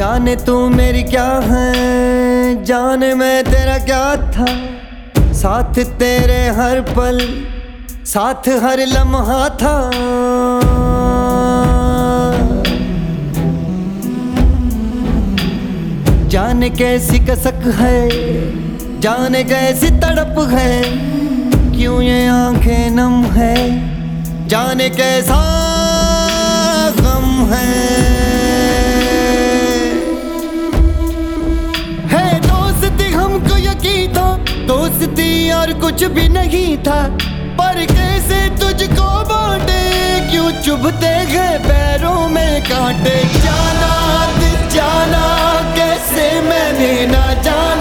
जाने तू मेरी क्या है? जाने मैं तेरा क्या था? साथ तेरे हर पल, साथ हर लम्हा था। जाने कैसी कसक है? जाने कैसी तड़प है? क्यों ये आँखें नम है? जाने कैसा गम है? कुछ भी नहीं था। पर कैसे तुझको बांटे? क्यों चुभते गए पैरों में कांटे? जाना जाना, कैसे मैंने ना जाना?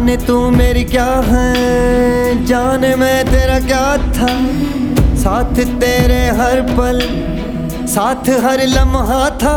जाने तू मेरी क्या है? जाने मैं तेरा क्या था? साथ तेरे हर पल, साथ हर लम्हा था।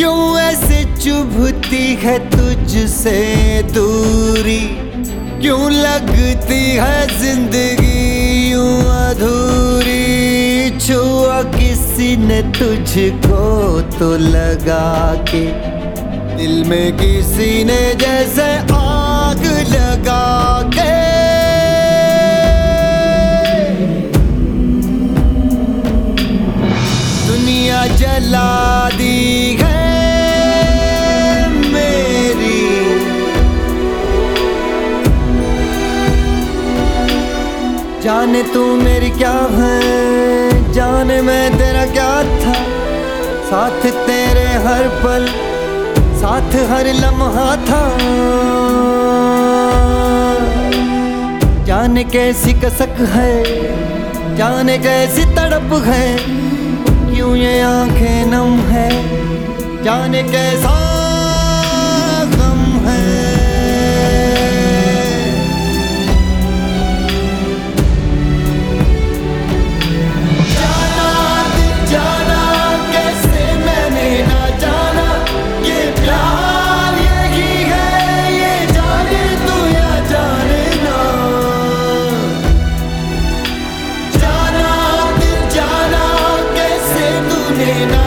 क्यों ऐसे चुभती है तुझसे दूरी? क्यों लगती है ज़िंदगी यूँ अधूरी? छुआ किसी ने तुझको तो लगा के। दिल में किसी ने जैसे आग लगा जाने तू मेरी क्या है? जाने मैं तेरा क्या था? साथ तेरे हर पल, साथ हर लम्हा था। जाने कैसी कसक है? जाने कैसी तड़प है? क्यों ये आँखें नम है? जाने कैसा Hey,